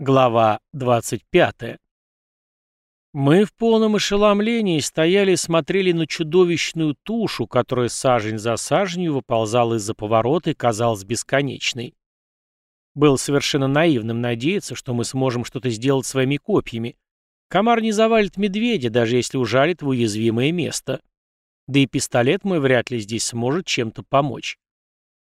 Глава 25. Мы в полном ошеломлении стояли и смотрели на чудовищную тушу, которая сажень за саженью выползала из-за поворота и казалась бесконечной. Было совершенно наивным надеяться, что мы сможем что-то сделать своими копьями. Комар не завалит медведя, даже если ужалит в уязвимое место. Да и пистолет мой вряд ли здесь сможет чем-то помочь.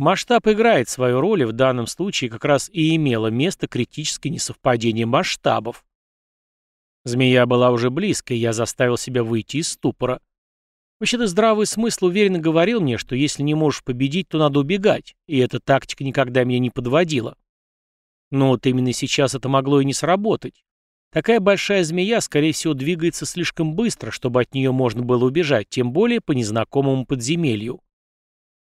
Масштаб играет свою роль, и в данном случае как раз и имело место критическое несовпадение масштабов. Змея была уже близко, и я заставил себя выйти из ступора. Вообще-то здравый смысл уверенно говорил мне, что если не можешь победить, то надо убегать, и эта тактика никогда меня не подводила. Но вот именно сейчас это могло и не сработать. Такая большая змея, скорее всего, двигается слишком быстро, чтобы от нее можно было убежать, тем более по незнакомому подземелью.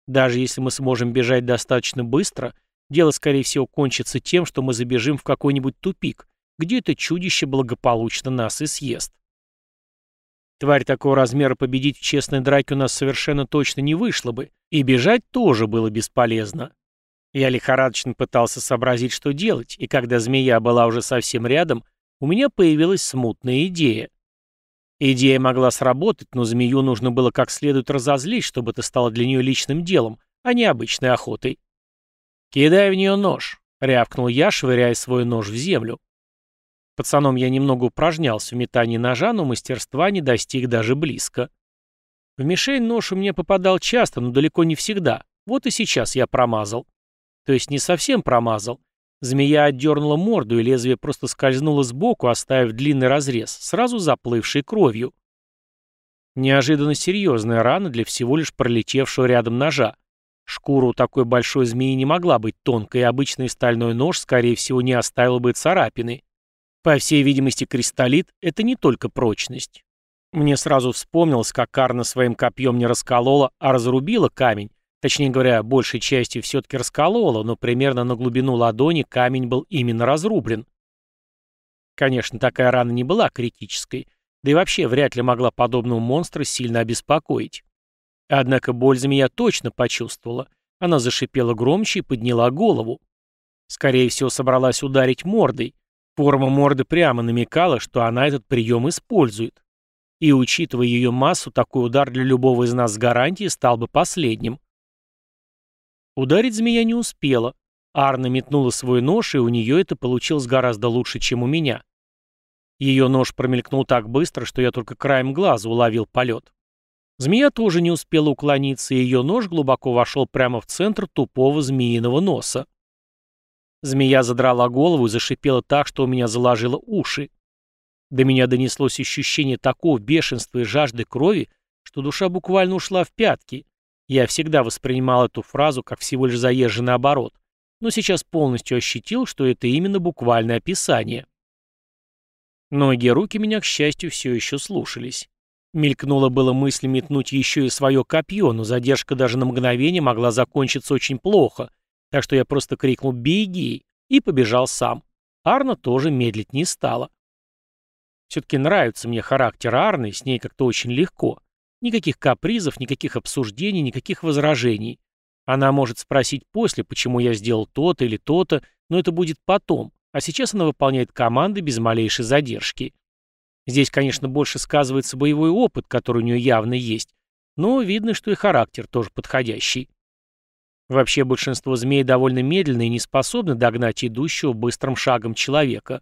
Даже если мы сможем бежать достаточно быстро, дело, скорее всего, кончится тем, что мы забежим в какой-нибудь тупик, где это чудище благополучно нас и съест. Тварь такого размера победить в честной драке у нас совершенно точно не вышло бы, и бежать тоже было бесполезно. Я лихорадочно пытался сообразить, что делать, и когда змея была уже совсем рядом, у меня появилась смутная идея. Идея могла сработать, но змею нужно было как следует разозлить, чтобы это стало для нее личным делом, а не обычной охотой. «Кидай в нее нож», — рявкнул я, швыряя свой нож в землю. Пацаном я немного упражнялся в метании ножа, но мастерства не достиг даже близко. В мишень нож у меня попадал часто, но далеко не всегда. Вот и сейчас я промазал. То есть не совсем промазал. Змея отдернула морду, и лезвие просто скользнуло сбоку, оставив длинный разрез, сразу заплывший кровью. Неожиданно серьезная рана для всего лишь пролетевшего рядом ножа. Шкура у такой большой змеи не могла быть тонкой, и обычный стальной нож, скорее всего, не оставил бы царапины. По всей видимости, кристаллит — это не только прочность. Мне сразу вспомнилось, как Карна своим копьем не расколола, а разрубила камень, Точнее говоря, большей частью все-таки расколола, но примерно на глубину ладони камень был именно разрублен. Конечно, такая рана не была критической, да и вообще вряд ли могла подобного монстра сильно обеспокоить. Однако боль змея точно почувствовала. Она зашипела громче и подняла голову. Скорее всего, собралась ударить мордой. Форма морды прямо намекала, что она этот прием использует. И, учитывая ее массу, такой удар для любого из нас с гарантией стал бы последним. Ударить змея не успела. Арна метнула свой нож, и у нее это получилось гораздо лучше, чем у меня. Ее нож промелькнул так быстро, что я только краем глаза уловил полет. Змея тоже не успела уклониться, и ее нож глубоко вошел прямо в центр тупого змеиного носа. Змея задрала голову и зашипела так, что у меня заложило уши. До меня донеслось ощущение такого бешенства и жажды крови, что душа буквально ушла в пятки. Я всегда воспринимал эту фразу как всего лишь заезженный оборот, но сейчас полностью ощутил, что это именно буквальное описание. Ноги и руки меня, к счастью, все еще слушались. Мелькнула было мысль метнуть еще и свое копье, но задержка даже на мгновение могла закончиться очень плохо, так что я просто крикнул «Беги!» и побежал сам. Арна тоже медлить не стала. Все-таки нравится мне характер Арны, с ней как-то очень легко. Никаких капризов, никаких обсуждений, никаких возражений. Она может спросить после, почему я сделал то-то или то-то, но это будет потом, а сейчас она выполняет команды без малейшей задержки. Здесь, конечно, больше сказывается боевой опыт, который у нее явно есть, но видно, что и характер тоже подходящий. Вообще большинство змей довольно медленно и не способны догнать идущего быстрым шагом человека.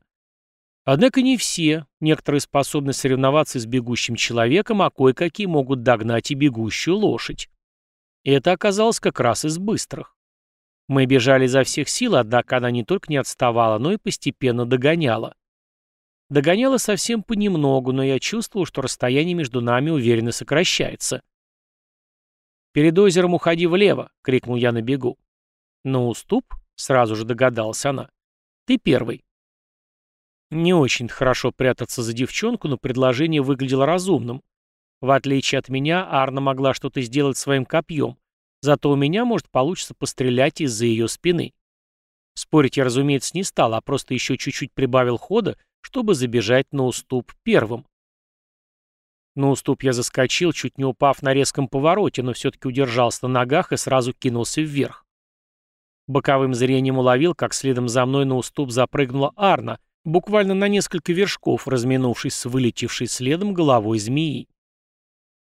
Однако не все. Некоторые способны соревноваться с бегущим человеком, а кое-какие могут догнать и бегущую лошадь. И это оказалось как раз из быстрых. Мы бежали изо всех сил, однако она не только не отставала, но и постепенно догоняла. Догоняла совсем понемногу, но я чувствовал, что расстояние между нами уверенно сокращается. «Перед озером уходи влево!» — крикнул я на бегу. «На уступ?» — сразу же догадалась она. «Ты первый». Не очень хорошо прятаться за девчонку, но предложение выглядело разумным. В отличие от меня, Арна могла что-то сделать своим копьем, зато у меня, может, получится пострелять из-за ее спины. Спорить я, разумеется, не стал, а просто еще чуть-чуть прибавил хода, чтобы забежать на уступ первым. На уступ я заскочил, чуть не упав на резком повороте, но все-таки удержался на ногах и сразу кинулся вверх. Боковым зрением уловил, как следом за мной на уступ запрыгнула Арна, буквально на несколько вершков, разминувшись с вылетевшей следом головой змеи.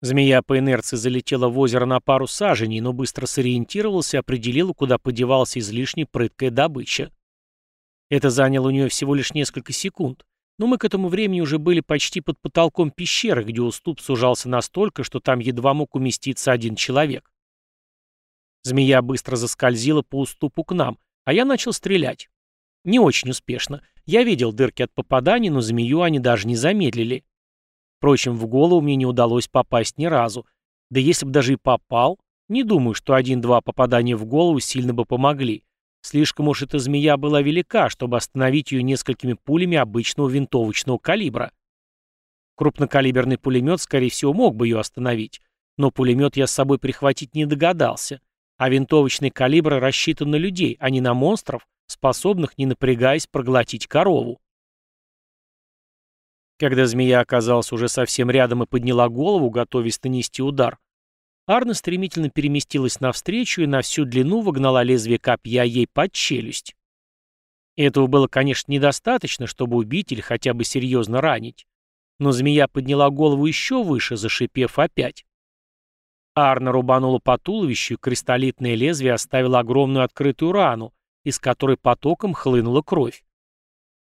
Змея по инерции залетела в озеро на пару саженей, но быстро сориентировался и определил, куда подевалась излишне прыткая добыча. Это заняло у нее всего лишь несколько секунд, но мы к этому времени уже были почти под потолком пещеры, где уступ сужался настолько, что там едва мог уместиться один человек. Змея быстро заскользила по уступу к нам, а я начал стрелять. Не очень успешно. Я видел дырки от попаданий, но змею они даже не замедлили. Впрочем, в голову мне не удалось попасть ни разу. Да если бы даже и попал, не думаю, что один-два попадания в голову сильно бы помогли. Слишком уж эта змея была велика, чтобы остановить ее несколькими пулями обычного винтовочного калибра. Крупнокалиберный пулемет, скорее всего, мог бы ее остановить, но пулемет я с собой прихватить не догадался, а винтовочный калибр рассчитан на людей, а не на монстров, способных, не напрягаясь, проглотить корову. Когда змея оказалась уже совсем рядом и подняла голову, готовясь нанести удар, Арна стремительно переместилась навстречу и на всю длину выгнала лезвие копья ей под челюсть. Этого было, конечно, недостаточно, чтобы убить или хотя бы серьезно ранить. Но змея подняла голову еще выше, зашипев опять. Арна рубанула по туловищу, кристаллитное лезвие оставило огромную открытую рану, из которой потоком хлынула кровь.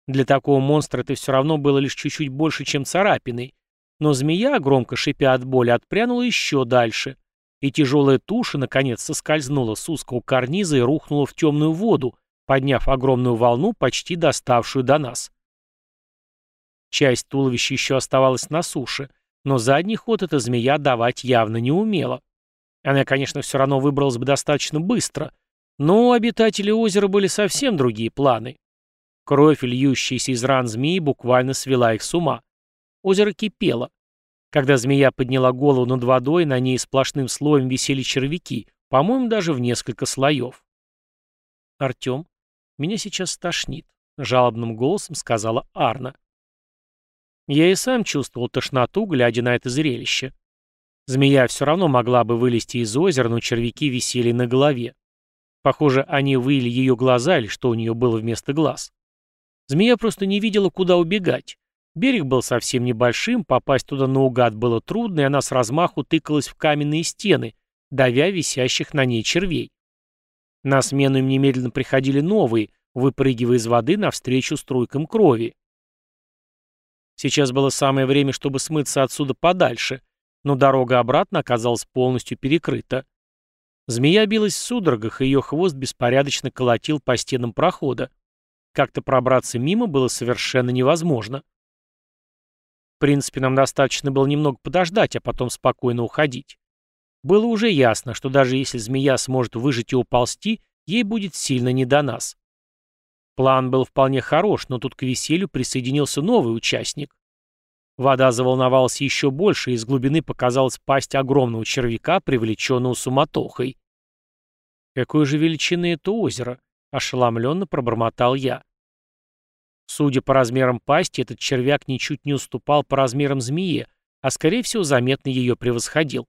Для такого монстра это все равно было лишь чуть-чуть больше, чем царапиной, но змея, громко шипя от боли, отпрянула еще дальше, и тяжелая туша, наконец, соскользнула с узкого карниза и рухнула в темную воду, подняв огромную волну, почти доставшую до нас. Часть туловища еще оставалась на суше, но задний ход эта змея давать явно не умела. Она, конечно, все равно выбралась бы достаточно быстро, но у обитателей озера были совсем другие планы. Кровь, льющаяся из ран змеи, буквально свела их с ума. Озеро кипело. Когда змея подняла голову над водой, на ней сплошным слоем висели червяки, по-моему, даже в несколько слоев. «Артем, меня сейчас стошнит», — жалобным голосом сказала Арна. Я и сам чувствовал тошноту, глядя на это зрелище. Змея все равно могла бы вылезти из озера, но червяки висели на голове. Похоже, они выили ее глаза или что у нее было вместо глаз. Змея просто не видела, куда убегать. Берег был совсем небольшим, попасть туда наугад было трудно, и она с размаху тыкалась в каменные стены, давя висящих на ней червей. На смену им немедленно приходили новые, выпрыгивая из воды навстречу струйкам крови. Сейчас было самое время, чтобы смыться отсюда подальше, но дорога обратно оказалась полностью перекрыта. Змея билась в судорогах, и ее хвост беспорядочно колотил по стенам прохода. Как-то пробраться мимо было совершенно невозможно. В принципе, нам достаточно было немного подождать, а потом спокойно уходить. Было уже ясно, что даже если змея сможет выжить и уползти, ей будет сильно не до нас. План был вполне хорош, но тут к веселью присоединился новый участник. Вода заволновалась еще больше, и из глубины показалась пасть огромного червяка, привлеченного суматохой. Какой же величины это озеро? Ошеломленно пробормотал я. Судя по размерам пасти, этот червяк ничуть не уступал по размерам змее, а скорее всего заметно ее превосходил.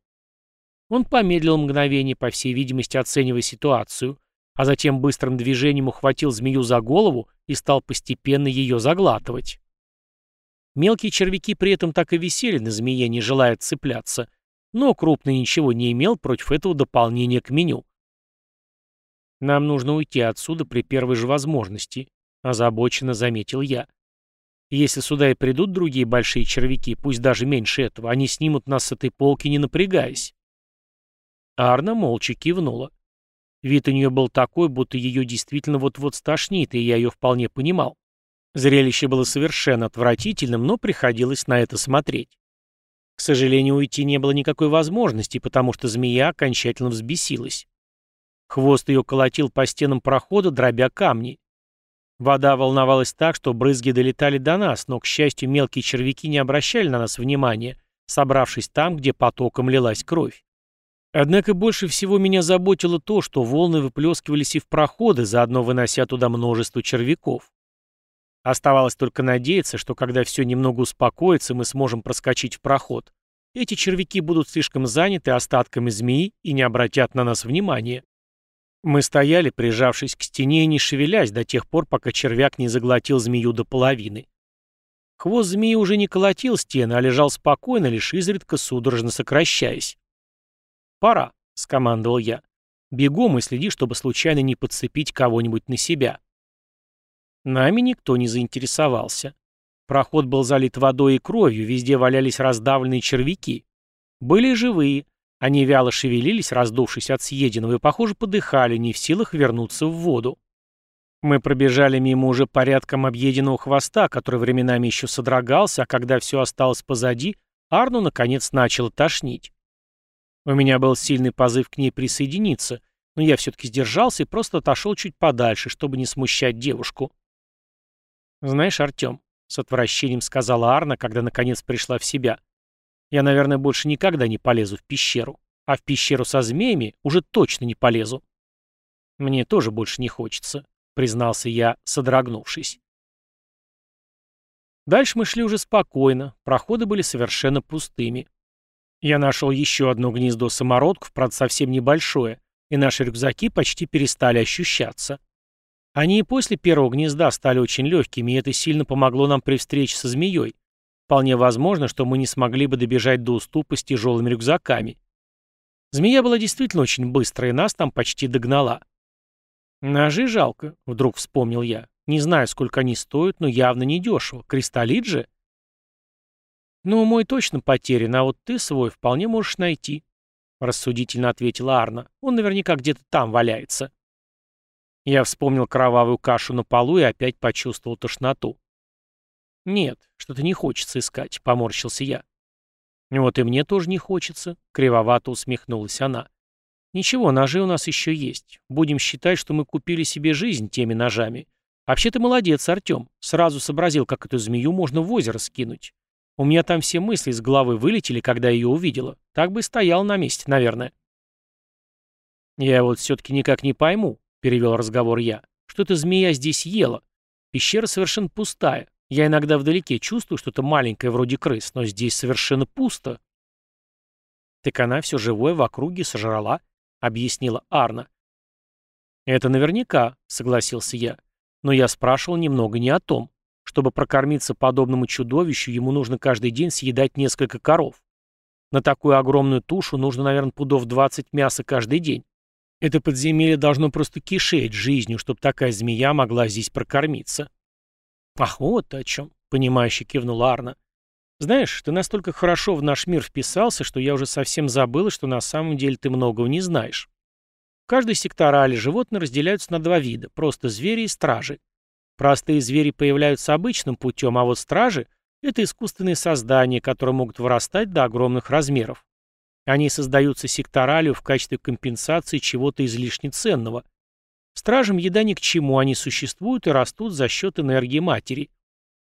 Он помедлил мгновение, по всей видимости оценивая ситуацию, а затем быстрым движением ухватил змею за голову и стал постепенно ее заглатывать. Мелкие червяки при этом так и висели на змее, не желая цепляться, но крупный ничего не имел против этого дополнения к меню. «Нам нужно уйти отсюда при первой же возможности», — озабоченно заметил я. «Если сюда и придут другие большие червяки, пусть даже меньше этого, они снимут нас с этой полки, не напрягаясь». Арна молча кивнула. Вид у нее был такой, будто ее действительно вот-вот стошнит, и я ее вполне понимал. Зрелище было совершенно отвратительным, но приходилось на это смотреть. К сожалению, уйти не было никакой возможности, потому что змея окончательно взбесилась. Хвост ее колотил по стенам прохода, дробя камни. Вода волновалась так, что брызги долетали до нас, но, к счастью, мелкие червяки не обращали на нас внимания, собравшись там, где потоком лилась кровь. Однако больше всего меня заботило то, что волны выплескивались и в проходы, заодно вынося туда множество червяков. Оставалось только надеяться, что когда все немного успокоится, мы сможем проскочить в проход. Эти червяки будут слишком заняты остатками змеи и не обратят на нас внимания. Мы стояли, прижавшись к стене и не шевелясь до тех пор, пока червяк не заглотил змею до половины. Хвост змеи уже не колотил стены, а лежал спокойно, лишь изредка судорожно сокращаясь. «Пора», — скомандовал я. «Бегом и следи, чтобы случайно не подцепить кого-нибудь на себя». Нами никто не заинтересовался. Проход был залит водой и кровью, везде валялись раздавленные червяки. Были живые, они вяло шевелились, раздувшись от съеденного, и, похоже, подыхали, не в силах вернуться в воду. Мы пробежали мимо уже порядком объеденного хвоста, который временами еще содрогался, а когда все осталось позади, Арну, наконец, начал тошнить. У меня был сильный позыв к ней присоединиться, но я все-таки сдержался и просто отошел чуть подальше, чтобы не смущать девушку. «Знаешь, Артем», — с отвращением сказала Арна, когда наконец пришла в себя, «я, наверное, больше никогда не полезу в пещеру, а в пещеру со змеями уже точно не полезу. Мне тоже больше не хочется признался я, содрогнувшись. Дальше мы шли уже спокойно, проходы были совершенно пустыми. Я нашел еще одно гнездо самородков, правда совсем небольшое, и наши рюкзаки почти перестали ощущаться. Они и после первого гнезда стали очень легкими, и это сильно помогло нам при встрече со змеей. Вполне возможно, что мы не смогли бы добежать до уступа с тяжелыми рюкзаками. Змея была действительно очень быстрая, и нас там почти догнала. «Ножи жалко», — вдруг вспомнил я. «Не знаю, сколько они стоят, но явно недешево. Кристаллит же?» «Ну, мой точно потерян, а вот ты свой вполне можешь найти», — рассудительно ответила Арна. «Он наверняка где-то там валяется». Я вспомнил кровавую кашу на полу и опять почувствовал тошноту. «Нет, что-то не хочется искать», — поморщился я. «Вот и мне тоже не хочется», — кривовато усмехнулась она. Ничего, ножи у нас еще есть. Будем считать, что мы купили себе жизнь теми ножами. Вообще ты молодец, Артем. Сразу сообразил, как эту змею можно в озеро скинуть. У меня там все мысли с головы вылетели, когда ее увидела. Так бы и стоял на месте, наверное. Я вот все-таки никак не пойму, перевел разговор я, что эта змея здесь ела. Пещера совершенно пустая. Я иногда вдалеке чувствую что-то маленькое вроде крыс, но здесь совершенно пусто. Так она все живое в округе сожрала, — объяснила Арна. «Это наверняка», — согласился я. «Но я спрашивал немного не о том. Чтобы прокормиться подобному чудовищу, ему нужно каждый день съедать несколько коров. На такую огромную тушу нужно, наверное, пудов 20 мяса каждый день. Это подземелье должно просто кишеть жизнью, чтобы такая змея могла здесь прокормиться». «Ах, вот о чем», — понимающе кивнула Арна. Знаешь, ты настолько хорошо в наш мир вписался, что я уже совсем забыла, что на самом деле ты многого не знаешь. В каждой секторале животные разделяются на два вида – просто звери и стражи. Простые звери появляются обычным путем, а вот стражи – это искусственные создания, которые могут вырастать до огромных размеров. Они создаются секторалью в качестве компенсации чего-то излишне ценного. Стражам еда ни к чему, они существуют и растут за счет энергии матери.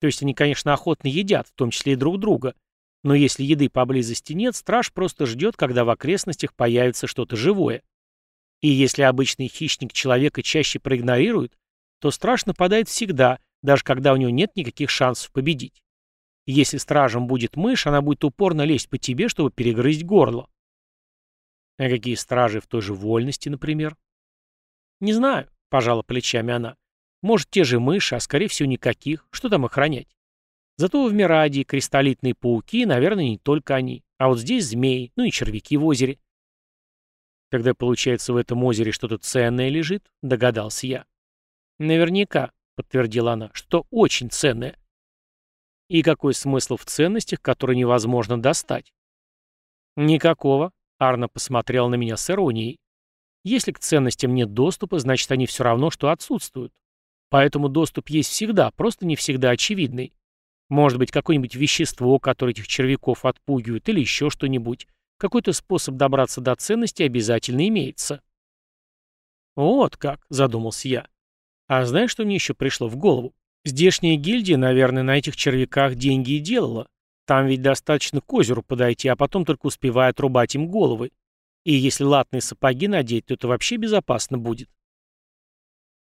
То есть они, конечно, охотно едят, в том числе и друг друга. Но если еды поблизости нет, страж просто ждет, когда в окрестностях появится что-то живое. И если обычный хищник человека чаще проигнорирует, то страж нападает всегда, даже когда у него нет никаких шансов победить. если стражем будет мышь, она будет упорно лезть по тебе, чтобы перегрызть горло. А какие стражи в той же вольности, например? Не знаю, пожала плечами она. Может, те же мыши, а скорее всего никаких. Что там охранять? Зато в Мирадии кристаллитные пауки, наверное, не только они. А вот здесь змеи, ну и червяки в озере. Тогда, получается, в этом озере что-то ценное лежит, догадался я. Наверняка, подтвердила она, что очень ценное. И какой смысл в ценностях, которые невозможно достать? Никакого, Арна посмотрел на меня с иронией. Если к ценностям нет доступа, значит, они все равно, что отсутствуют. Поэтому доступ есть всегда, просто не всегда очевидный. Может быть, какое-нибудь вещество, которое этих червяков отпугивает, или еще что-нибудь. Какой-то способ добраться до ценности обязательно имеется. «Вот как», — задумался я. «А знаешь, что мне еще пришло в голову? Здешняя гильдия, наверное, на этих червяках деньги и делала. Там ведь достаточно к озеру подойти, а потом только успевая отрубать им головы. И если латные сапоги надеть, то это вообще безопасно будет».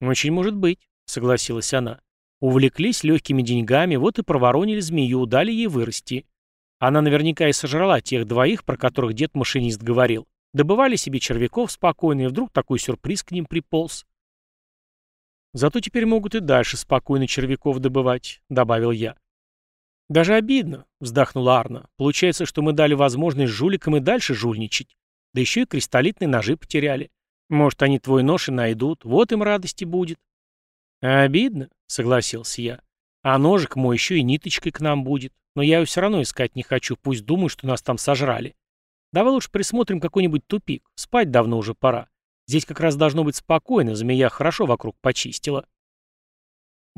«Очень может быть», согласилась она. Увлеклись легкими деньгами, вот и проворонили змею, дали ей вырасти. Она наверняка и сожрала тех двоих, про которых дед-машинист говорил. Добывали себе червяков спокойно, и вдруг такой сюрприз к ним приполз. Зато теперь могут и дальше спокойно червяков добывать, добавил я. Даже обидно, вздохнула Арна. Получается, что мы дали возможность жуликам и дальше жульничать. Да еще и кристаллитные ножи потеряли. Может, они твой нож и найдут, вот им радости будет. Обидно, согласился я. А ножик мой еще и ниточкой к нам будет. Но я ее все равно искать не хочу, пусть думают, что нас там сожрали. Давай лучше присмотрим какой-нибудь тупик. Спать давно уже пора. Здесь как раз должно быть спокойно, змея хорошо вокруг почистила.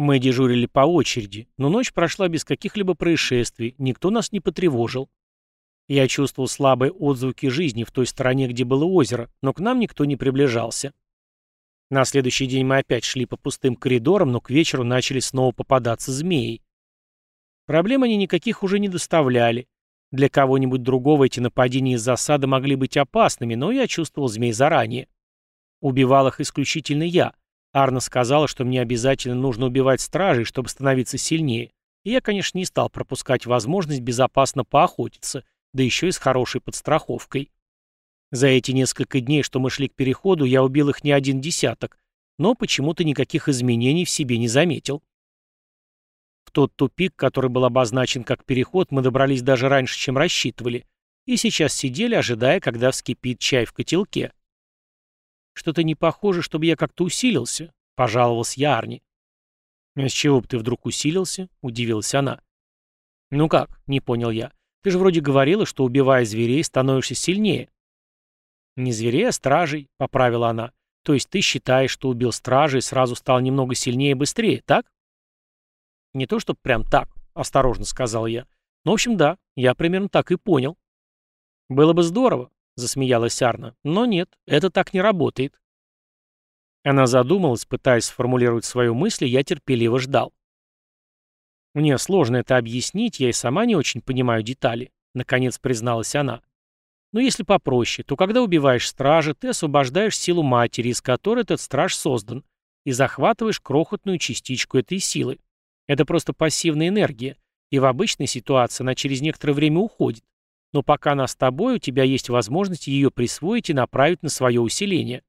Мы дежурили по очереди, но ночь прошла без каких-либо происшествий, никто нас не потревожил. Я чувствовал слабые отзвуки жизни в той стороне, где было озеро, но к нам никто не приближался. На следующий день мы опять шли по пустым коридорам, но к вечеру начали снова попадаться змеи. Проблем они никаких уже не доставляли. Для кого-нибудь другого эти нападения из засады могли быть опасными, но я чувствовал змей заранее. Убивал их исключительно я. Арна сказала, что мне обязательно нужно убивать стражей, чтобы становиться сильнее. И я, конечно, не стал пропускать возможность безопасно поохотиться, да еще и с хорошей подстраховкой. За эти несколько дней, что мы шли к переходу, я убил их не один десяток, но почему-то никаких изменений в себе не заметил. В тот тупик, который был обозначен как переход, мы добрались даже раньше, чем рассчитывали, и сейчас сидели, ожидая, когда вскипит чай в котелке. «Что-то не похоже, чтобы я как-то усилился», — пожаловался я Арни. «А с чего бы ты вдруг усилился?» — удивилась она. «Ну как?» — не понял я. Ты же вроде говорила, что, убивая зверей, становишься сильнее. Не зверей, а стражей, поправила она. То есть ты считаешь, что убил стражей и сразу стал немного сильнее и быстрее, так? Не то, чтобы прям так, осторожно сказал я. Ну, в общем, да, я примерно так и понял. Было бы здорово, засмеялась Арна. Но нет, это так не работает. Она задумалась, пытаясь сформулировать свою мысль, я терпеливо ждал. «Мне сложно это объяснить, я и сама не очень понимаю детали», — наконец призналась она. «Но если попроще, то когда убиваешь стража, ты освобождаешь силу матери, из которой этот страж создан, и захватываешь крохотную частичку этой силы. Это просто пассивная энергия, и в обычной ситуации она через некоторое время уходит. Но пока она с тобой, у тебя есть возможность ее присвоить и направить на свое усиление.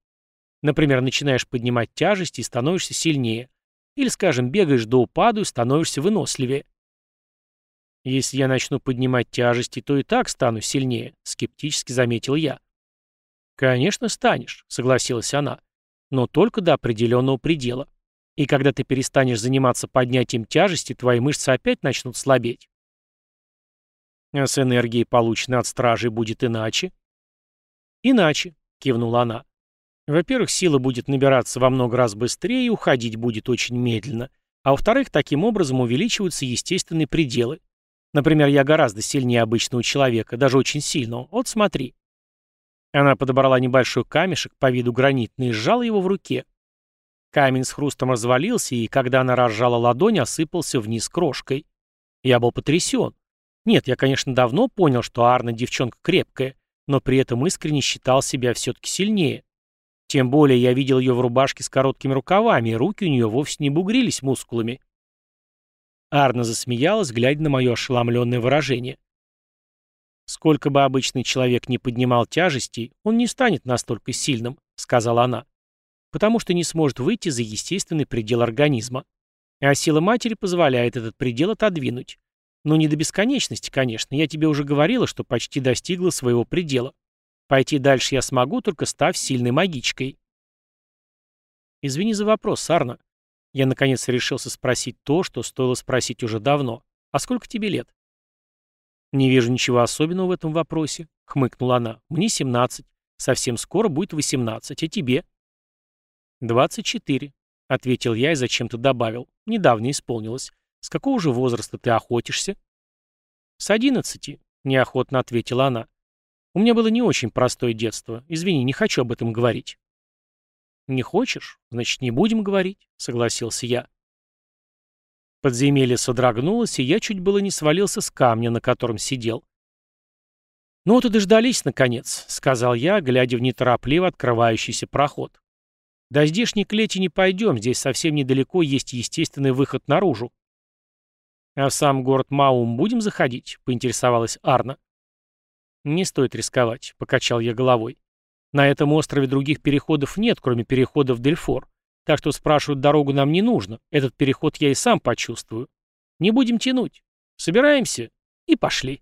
Например, начинаешь поднимать тяжести и становишься сильнее, или, скажем, бегаешь до упаду и становишься выносливее. Если я начну поднимать тяжести, то и так стану сильнее, скептически заметил я. Конечно, станешь, согласилась она, но только до определенного предела. И когда ты перестанешь заниматься поднятием тяжести, твои мышцы опять начнут слабеть. А с энергией, полученной от стражей, будет иначе? Иначе, кивнула она. Во-первых, сила будет набираться во много раз быстрее и уходить будет очень медленно. А во-вторых, таким образом увеличиваются естественные пределы. Например, я гораздо сильнее обычного человека, даже очень сильного. Вот смотри. Она подобрала небольшой камешек, по виду гранитный, и сжала его в руке. Камень с хрустом развалился, и когда она разжала ладонь, осыпался вниз крошкой. Я был потрясен. Нет, я, конечно, давно понял, что Арна девчонка крепкая, но при этом искренне считал себя все-таки сильнее. Тем более я видел ее в рубашке с короткими рукавами, и руки у нее вовсе не бугрились мускулами. Арна засмеялась, глядя на мое ошеломленное выражение. «Сколько бы обычный человек не поднимал тяжестей, он не станет настолько сильным», — сказала она, «потому что не сможет выйти за естественный предел организма. А сила матери позволяет этот предел отодвинуть. Но не до бесконечности, конечно, я тебе уже говорила, что почти достигла своего предела. Пойти дальше я смогу, только став сильной магичкой. Извини за вопрос, Сарна. Я наконец решился спросить то, что стоило спросить уже давно. А сколько тебе лет? Не вижу ничего особенного в этом вопросе, хмыкнула она. Мне 17. Совсем скоро будет 18. А тебе? 24, ответил я и зачем-то добавил. Недавно исполнилось. С какого же возраста ты охотишься? С 11, неохотно ответила она. У меня было не очень простое детство. Извини, не хочу об этом говорить. Не хочешь? Значит, не будем говорить, согласился я. Подземелье содрогнулось, и я чуть было не свалился с камня, на котором сидел. «Ну вот и дождались, наконец», — сказал я, глядя в неторопливо открывающийся проход. «До здешней клети не пойдем, здесь совсем недалеко есть естественный выход наружу». «А в сам город Маум будем заходить?» — поинтересовалась Арна. «Не стоит рисковать», — покачал я головой. На этом острове других переходов нет, кроме перехода в Дельфор. Так что спрашивать дорогу нам не нужно. Этот переход я и сам почувствую. Не будем тянуть. Собираемся и пошли.